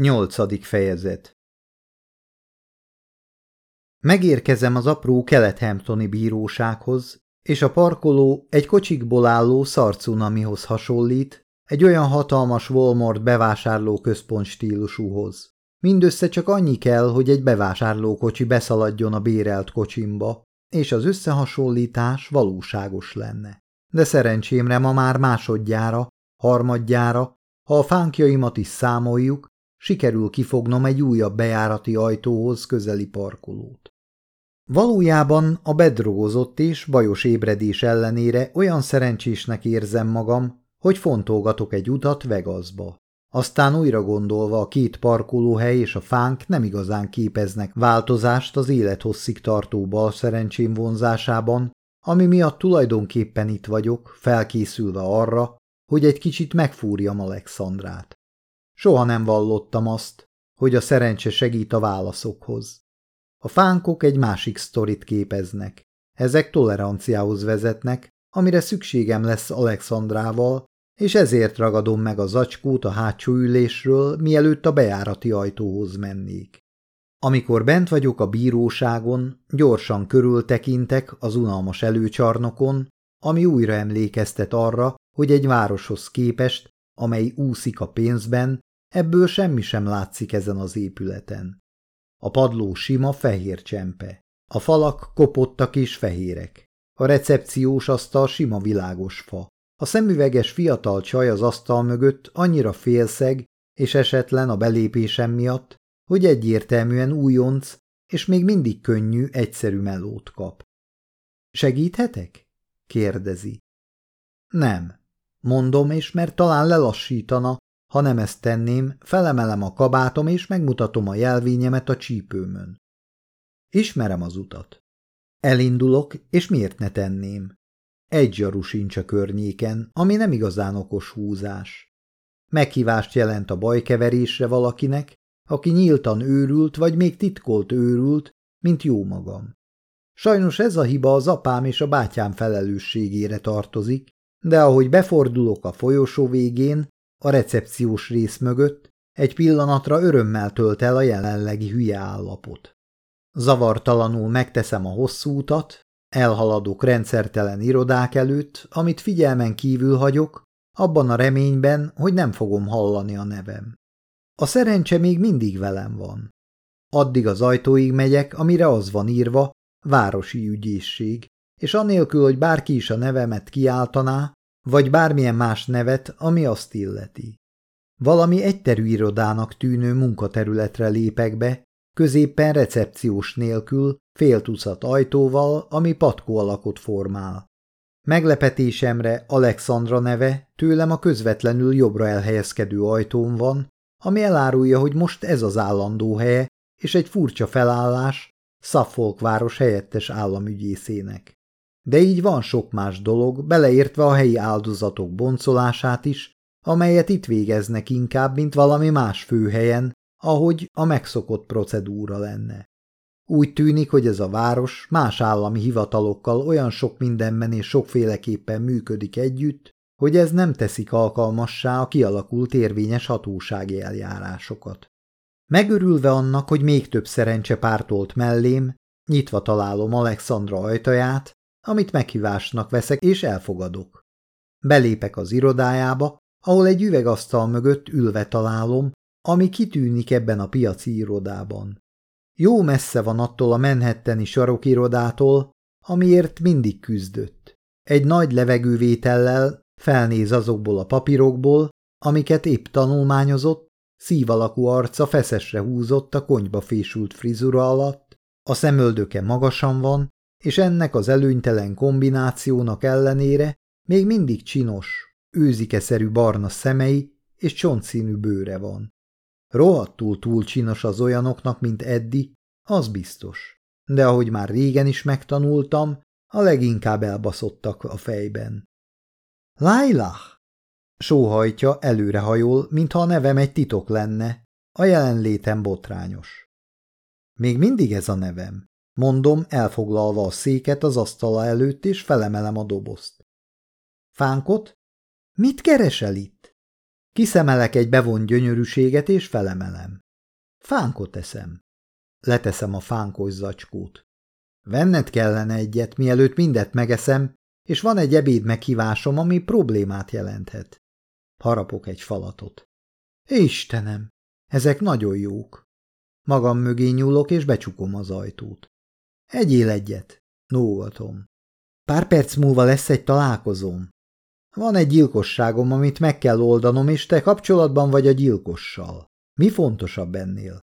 Nyolcadik fejezet Megérkezem az apró kelethamptoni bírósághoz, és a parkoló egy kocsikból álló szarcunamihoz hasonlít, egy olyan hatalmas Walmart bevásárló központ stílusúhoz. Mindössze csak annyi kell, hogy egy bevásárlókocsi beszaladjon a bérelt kocsimba, és az összehasonlítás valóságos lenne. De szerencsémre ma már másodjára, harmadjára, ha a fánkjaimat is számoljuk, sikerül kifognom egy újabb bejárati ajtóhoz közeli parkolót. Valójában a bedrogozott és bajos ébredés ellenére olyan szerencsésnek érzem magam, hogy fontolgatok egy utat Vegasba. Aztán újra gondolva a két parkolóhely és a fánk nem igazán képeznek változást az élethosszig tartó bal szerencsém vonzásában, ami miatt tulajdonképpen itt vagyok, felkészülve arra, hogy egy kicsit megfúrjam Alexandrát. Soha nem vallottam azt, hogy a szerencse segít a válaszokhoz. A fánkok egy másik sztorit képeznek. Ezek toleranciához vezetnek, amire szükségem lesz Alexandrával, és ezért ragadom meg a zacskót a hátsó ülésről, mielőtt a bejárati ajtóhoz mennék. Amikor bent vagyok a bíróságon, gyorsan körültekintek az unalmas előcsarnokon, ami újra emlékeztet arra, hogy egy városhoz képest, amely úszik a pénzben, ebből semmi sem látszik ezen az épületen. A padló sima fehér csempe. A falak kopottak és fehérek. A recepciós asztal sima világos fa. A szemüveges fiatal csaj az asztal mögött annyira félszeg és esetlen a belépésem miatt, hogy egyértelműen újonc, és még mindig könnyű, egyszerű melót kap. Segíthetek? kérdezi. Nem, mondom, és mert talán lelassítana, ha nem ezt tenném, felemelem a kabátom, és megmutatom a jelvényemet a csípőmön. Ismerem az utat. Elindulok, és miért ne tenném? Egy zsaru sincs a környéken, ami nem igazán okos húzás. Meghívást jelent a bajkeverésre valakinek, aki nyíltan őrült, vagy még titkolt őrült, mint jó magam. Sajnos ez a hiba az apám és a bátyám felelősségére tartozik, de ahogy befordulok a folyosó végén, a recepciós rész mögött, egy pillanatra örömmel tölt el a jelenlegi hülye állapot. Zavartalanul megteszem a hosszú utat, elhaladok rendszertelen irodák előtt, amit figyelmen kívül hagyok, abban a reményben, hogy nem fogom hallani a nevem. A szerencse még mindig velem van. Addig az ajtóig megyek, amire az van írva, városi ügyészség, és anélkül, hogy bárki is a nevemet kiáltaná, vagy bármilyen más nevet, ami azt illeti. Valami egyterű irodának tűnő munkaterületre lépek be, középpen recepciós nélkül, fél ajtóval, ami patkó alakot formál. Meglepetésemre Alexandra neve tőlem a közvetlenül jobbra elhelyezkedő ajtón van, ami elárulja, hogy most ez az állandó helye, és egy furcsa felállás Suffolk város helyettes államügyészének. De így van sok más dolog, beleértve a helyi áldozatok boncolását is, amelyet itt végeznek inkább, mint valami más főhelyen, ahogy a megszokott procedúra lenne. Úgy tűnik, hogy ez a város más állami hivatalokkal olyan sok mindenben és sokféleképpen működik együtt, hogy ez nem teszik alkalmassá a kialakult érvényes hatósági eljárásokat. Megörülve annak, hogy még több szerencse pártolt mellém, nyitva találom Alexandra ajtaját, amit meghívásnak veszek és elfogadok. Belépek az irodájába, ahol egy üvegasztal mögött ülve találom, ami kitűnik ebben a piaci irodában. Jó messze van attól a Manhattani sarokirodától, amiért mindig küzdött. Egy nagy levegővétellel felnéz azokból a papírokból, amiket épp tanulmányozott, szívalakú arca feszesre húzott a konyba fésült frizura alatt, a szemöldöke magasan van, és ennek az előnytelen kombinációnak ellenére még mindig csinos, őzikeszerű barna szemei és csontszínű bőre van. Rohadtul túl csinos az olyanoknak, mint Eddi, az biztos. De ahogy már régen is megtanultam, a leginkább elbaszottak a fejben. Lailah! Sóhajtja előrehajol, mintha a nevem egy titok lenne, a jelenlétem botrányos. Még mindig ez a nevem. Mondom, elfoglalva a széket az asztala előtt, és felemelem a dobozt. Fánkot? Mit keresel itt? Kiszemelek egy bevont gyönyörűséget, és felemelem. Fánkot eszem. Leteszem a fánkos zacskót. Venned kellene egyet, mielőtt mindet megeszem, és van egy ebéd meghívásom, ami problémát jelenthet. Harapok egy falatot. Istenem, ezek nagyon jók. Magam mögé nyúlok, és becsukom az ajtót. Egyél egyet, nógatom. Pár perc múlva lesz egy találkozóm. Van egy gyilkosságom, amit meg kell oldanom, és te kapcsolatban vagy a gyilkossal. Mi fontosabb ennél?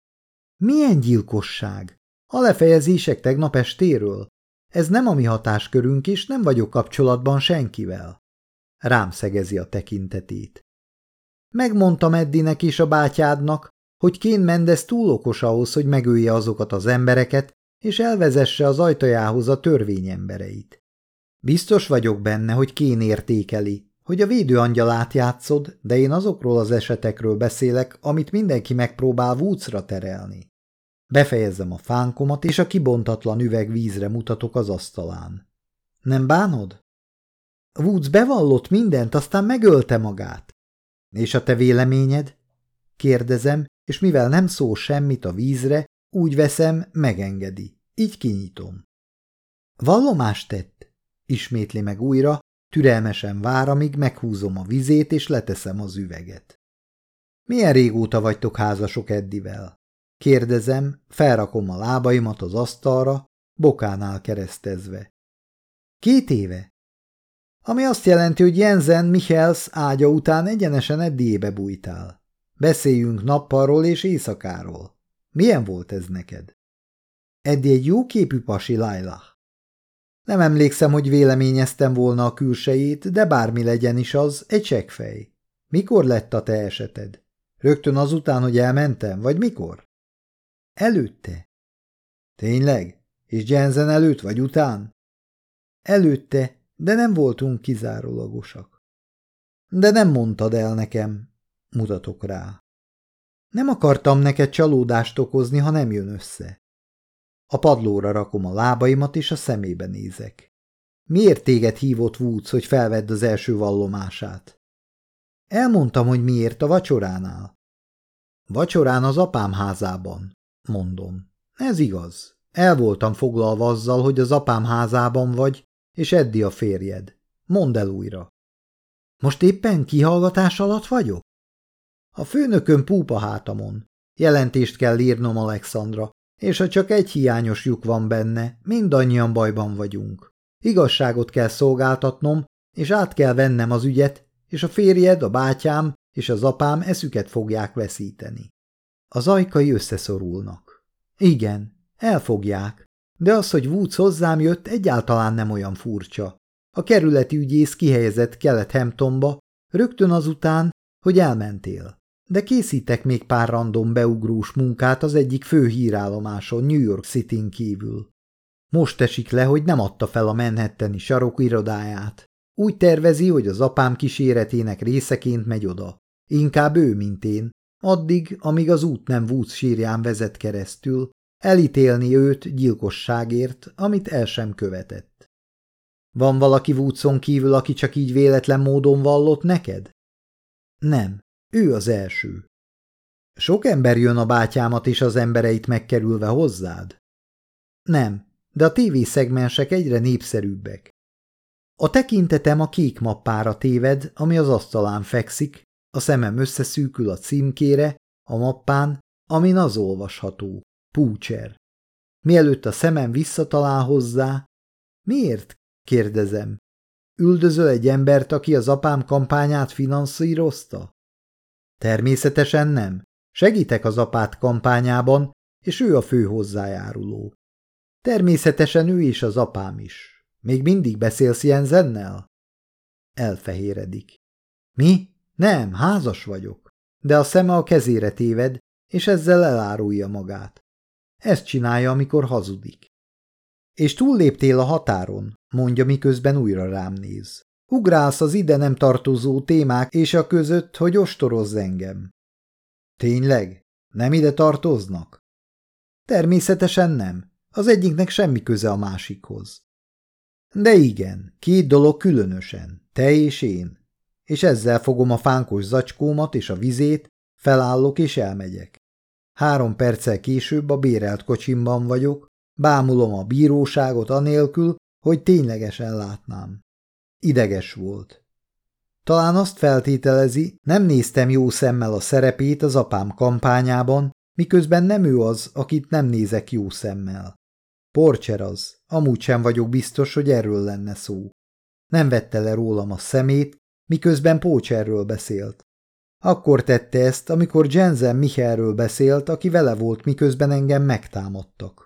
Milyen gyilkosság? A lefejezések tegnap estéről? Ez nem a mi hatáskörünk, és nem vagyok kapcsolatban senkivel. Rám szegezi a tekintetét. Megmondtam Eddinek és a bátyádnak, hogy Kén Mendez túl okos ahhoz, hogy megölje azokat az embereket, és elvezesse az ajtajához a törvény embereit. Biztos vagyok benne, hogy Kén értékeli, hogy a védőangyalát játszod, de én azokról az esetekről beszélek, amit mindenki megpróbál vúcra terelni. Befejezem a fánkomat, és a kibontatlan üveg vízre mutatok az asztalán. Nem bánod? Woods bevallott mindent, aztán megölte magát. És a te véleményed? Kérdezem, és mivel nem szó semmit a vízre, úgy veszem, megengedi. Így kinyitom. Vallomást tett? Ismétli meg újra, türelmesen vár, amíg meghúzom a vizét, és leteszem az üveget. Milyen régóta vagytok házasok Eddivel? Kérdezem, felrakom a lábaimat az asztalra, bokánál keresztezve. Két éve? Ami azt jelenti, hogy Jensen Michels ágya után egyenesen Eddiébe bújtál. Beszéljünk nappalról és éjszakáról. Milyen volt ez neked? Eddi egy jó képű pasi, Lailah. Nem emlékszem, hogy véleményeztem volna a külsejét, de bármi legyen is az, egy csekkfej. Mikor lett a te eseted? Rögtön azután, hogy elmentem, vagy mikor? Előtte. Tényleg? És Jensen előtt vagy után? Előtte, de nem voltunk kizárólagosak. De nem mondtad el nekem, mutatok rá. Nem akartam neked csalódást okozni, ha nem jön össze. A padlóra rakom a lábaimat, és a szemébe nézek. Miért téged hívott Woods, hogy felvedd az első vallomását? Elmondtam, hogy miért a vacsoránál. Vacsorán az apám házában, mondom. Ez igaz. El voltam foglalva azzal, hogy az apám házában vagy, és Eddi a férjed. Mondd el újra. Most éppen kihallgatás alatt vagyok? A főnökön púpa hátamon. Jelentést kell írnom Alexandra, és ha csak egy hiányos lyuk van benne, mindannyian bajban vagyunk. Igazságot kell szolgáltatnom, és át kell vennem az ügyet, és a férjed, a bátyám és az apám eszüket fogják veszíteni. Az ajkai összeszorulnak. Igen, elfogják, de az, hogy Woods hozzám jött, egyáltalán nem olyan furcsa. A kerületi ügyész kihelyezett Kelet-Hamptonba, rögtön azután, hogy elmentél. De készítek még pár random beugrós munkát az egyik fő hírállomáson New York City-n kívül. Most esik le, hogy nem adta fel a Manhattani sarok irodáját. Úgy tervezi, hogy az apám kíséretének részeként megy oda. Inkább ő, mint én. Addig, amíg az út nem Woods sírján vezet keresztül, elítélni őt gyilkosságért, amit el sem követett. Van valaki Woodson kívül, aki csak így véletlen módon vallott neked? Nem, ő az első. Sok ember jön a bátyámat és az embereit megkerülve hozzád? Nem, de a tévészegmensek egyre népszerűbbek. A tekintetem a kék mappára téved, ami az asztalán fekszik, a szemem összeszűkül a címkére, a mappán, amin az olvasható. Púcser. Mielőtt a szemem visszatalál hozzá, miért? kérdezem. Üldözöl egy embert, aki az apám kampányát finanszírozta? Természetesen nem. Segítek az apát kampányában, és ő a fő hozzájáruló. Természetesen ő is az apám is. Még mindig beszélsz Jenzennel? Elfehéredik. Mi? Nem, házas vagyok. De a szeme a kezére téved, és ezzel elárulja magát. Ezt csinálja, amikor hazudik. És túlléptél a határon, mondja, miközben újra rám néz. Ugrálsz az ide nem tartozó témák és a között, hogy ostorozz engem. Tényleg? Nem ide tartoznak? Természetesen nem. Az egyiknek semmi köze a másikhoz. De igen, két dolog különösen, te és én. és ezzel fogom a fánkos zacskómat és a vizét, felállok és elmegyek. Három perccel később a bérelt kocsimban vagyok, bámulom a bíróságot anélkül, hogy ténylegesen látnám. Ideges volt. Talán azt feltételezi, nem néztem jó szemmel a szerepét az apám kampányában, miközben nem ő az, akit nem nézek jó szemmel. Porcser az, amúgy sem vagyok biztos, hogy erről lenne szó. Nem vette le rólam a szemét, miközben Pócserről beszélt. Akkor tette ezt, amikor Jensen Michelről beszélt, aki vele volt, miközben engem megtámadtak.